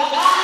Bye.